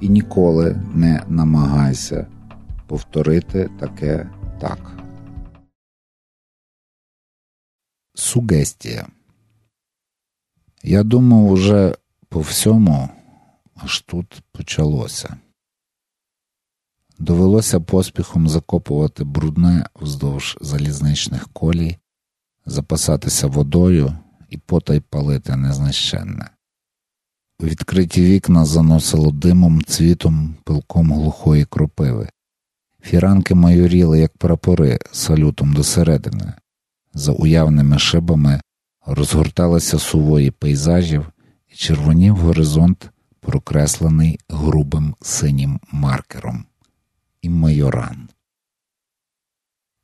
і ніколи не намагайся повторити таке так. Сугестія. Я думав уже по всьому, аж тут почалося. Довелося поспіхом закопувати брудне вздовж залізничних колій, запасатися водою і потай палити незнищенне. Відкриті вікна заносило димом, цвітом, пилком глухої кропиви. Фіранки майоріли, як прапори, салютом досередини. За уявними шибами розгорталися сувої пейзажів і червонів горизонт, прокреслений грубим синім маркером і майоран.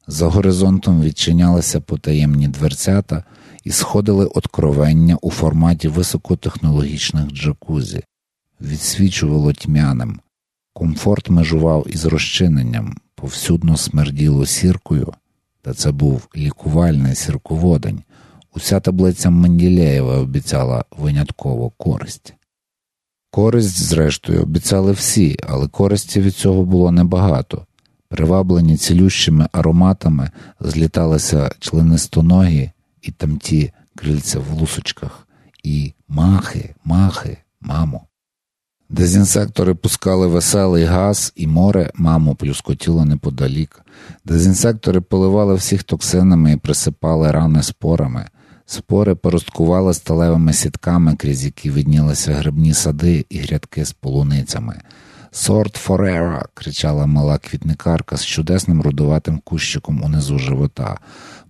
За горизонтом відчинялися потаємні дверцята і сходили откровення у форматі високотехнологічних джакузі, відсвічувало тьмяним, комфорт межував із розчиненням, повсюдно смерділо сіркою, та це був лікувальний сірководень. Уся таблиця Менділеєва обіцяла винятково користь. Користь, зрештою, обіцяли всі, але користі від цього було небагато. Приваблені цілющими ароматами зліталися членистоногі і тамті крильця в лусочках, і махи, махи, мамо. Дезінсектори пускали веселий газ, і море, маму, плюскотіло неподалік. Дезінсектори поливали всіх токсинами і присипали рани спорами. Спори поросткували сталевими сітками, крізь які виднілися грибні сади і грядки з полуницями. Сорт Форера. кричала мала квітникарка з чудесним рудуватим кущиком унизу живота.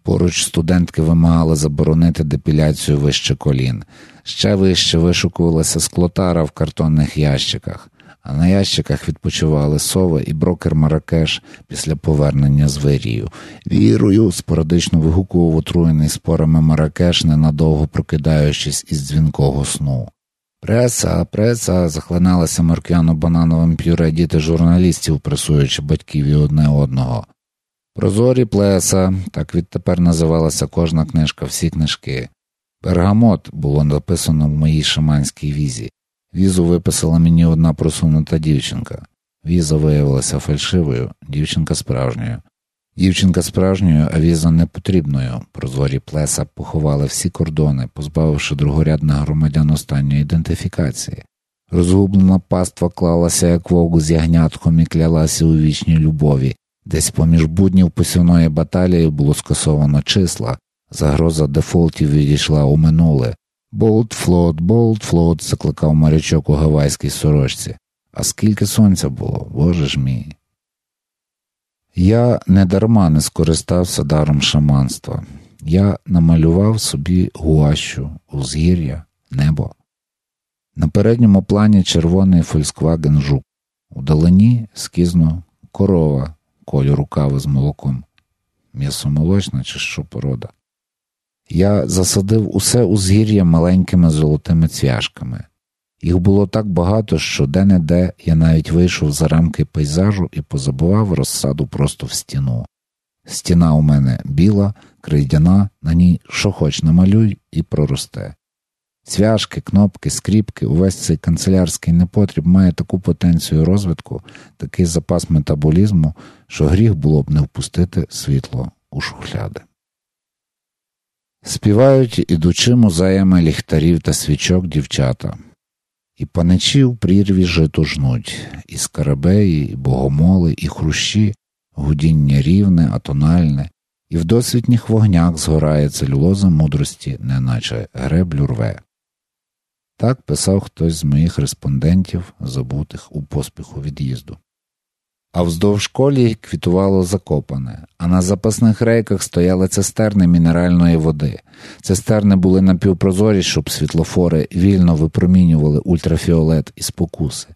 Поруч студентки вимагали заборонити депіляцію вище колін. Ще вище вишукувалася склотара в картонних ящиках, а на ящиках відпочивали сови і брокер Маракеш після повернення з вирію. Вірую, спорадично вигукував отруєний спорами Маракеш, ненадовго прокидаючись із дзвінкого сну. Преса, преса, захлиналася морквяно банановим пюре діти журналістів, пресуючи батьків і одне одного. Прозорі плеса, так відтепер називалася кожна книжка, всі книжки. Пергамо було написано в моїй шаманській візі. Візу виписала мені одна просунута дівчинка. Віза виявилася фальшивою, дівчинка справжньою. Дівчинка справжньою, а віза непотрібною. Прозорі плеса поховали всі кордони, позбавивши другорядних громадян останньої ідентифікації. Розгублена паства клалася, як вовк з ягнятком і клялася у вічній любові. Десь поміж буднів посівної баталії було скасовано числа, загроза дефолтів відійшла у минуле. Болт флот, болт флот, закликав морячок у гавайській сорочці. А скільки сонця було, боже ж мій. Я недарма не скористався даром шаманства. Я намалював собі гуащу, узгір'я, небо. На передньому плані червоний Volkswagen Жук, у далині скізно корова, кольору кави з молоком, м'ясомолочна чи що порода. Я засадив усе узгір'я маленькими золотими цвяшками. Їх було так багато, що де-не-де я навіть вийшов за рамки пейзажу і позабував розсаду просто в стіну. Стіна у мене біла, крейдяна, на ній що хоч намалюй і проросте. Цвяшки, кнопки, скріпки, увесь цей канцелярський непотріб має таку потенцію розвитку, такий запас метаболізму, що гріх було б не впустити світло у шухляди. Співають ідучи музеями ліхтарів та свічок дівчата. І паничі в прірві жито жнуть, і скарабеї, і богомоли, і хрущі, гудіння рівне, атональне, і в досвітніх вогнях згорає целюлоза мудрості, неначе греблю рве. Так писав хтось з моїх респондентів, забутих у поспіху від'їзду. А вздовж колії квітувало закопане, а на запасних рейках стояли цистерни мінеральної води. Цистерни були напівпрозорі, щоб світлофори вільно випромінювали ультрафіолет і спокуси.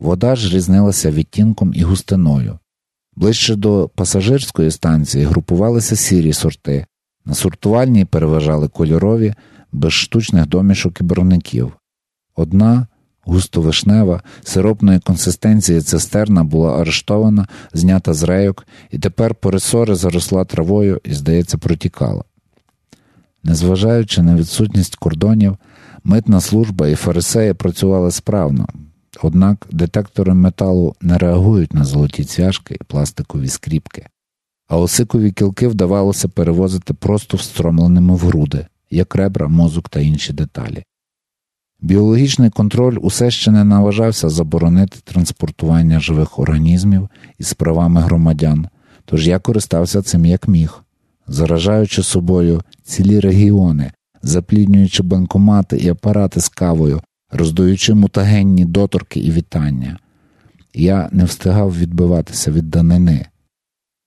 Вода ж різнилася відтінком і густиною. Ближче до пасажирської станції групувалися сірі сорти, на сортувальній переважали кольорові, без штучних домішок і броників. Одна Густовишнева, сиропної консистенції цистерна була арештована, знята з рейок, і тепер по ресори заросла травою і, здається, протікала. Незважаючи на відсутність кордонів, митна служба і фарисеї працювали справно. Однак детектори металу не реагують на золоті цвяшки і пластикові скріпки, а осикові кілки вдавалося перевозити просто встромленими в груди, як ребра, мозок та інші деталі. Біологічний контроль усе ще не наважався заборонити транспортування живих організмів із правами громадян, тож я користався цим як міг, заражаючи собою цілі регіони, запліднюючи банкомати і апарати з кавою, роздаючи мутагенні доторки і вітання. Я не встигав відбиватися від данини.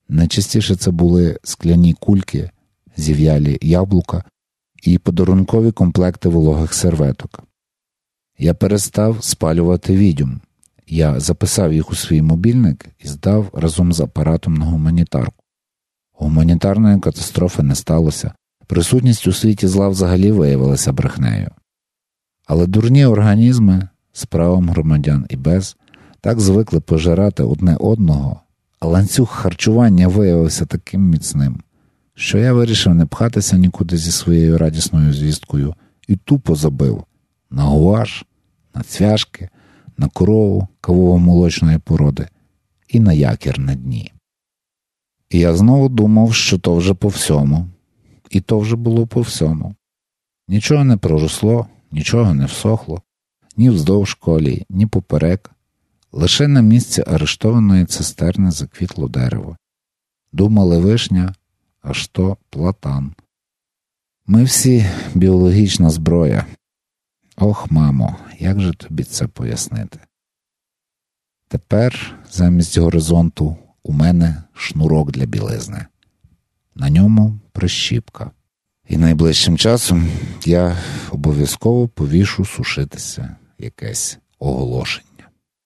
Найчастіше це були скляні кульки, зів'ялі яблука і подарункові комплекти вологих серветок. Я перестав спалювати відьом. Я записав їх у свій мобільник і здав разом з апаратом на гуманітарку. Гуманітарної катастрофи не сталося, присутність у світі зла взагалі виявилася брехнею. Але дурні організми з правом громадян і без так звикли пожирати одне одного, а ланцюг харчування виявився таким міцним, що я вирішив не пхатися нікуди зі своєю радісною звісткою і тупо забив на гуаш, на цвяшки, на корову кавово-молочної породи і на якір на дні. І я знову думав, що то вже по всьому, і то вже було по всьому. Нічого не проросло, нічого не всохло, ні вздовж колії, ні поперек. Лише на місці арештованої цистерни заквітло дерево. Думали вишня, аж то платан. Ми всі біологічна зброя. Ох, мамо, як же тобі це пояснити? Тепер замість горизонту у мене шнурок для білизни, на ньому прищіпка. І найближчим часом я обов'язково повішу сушитися якесь оголошення.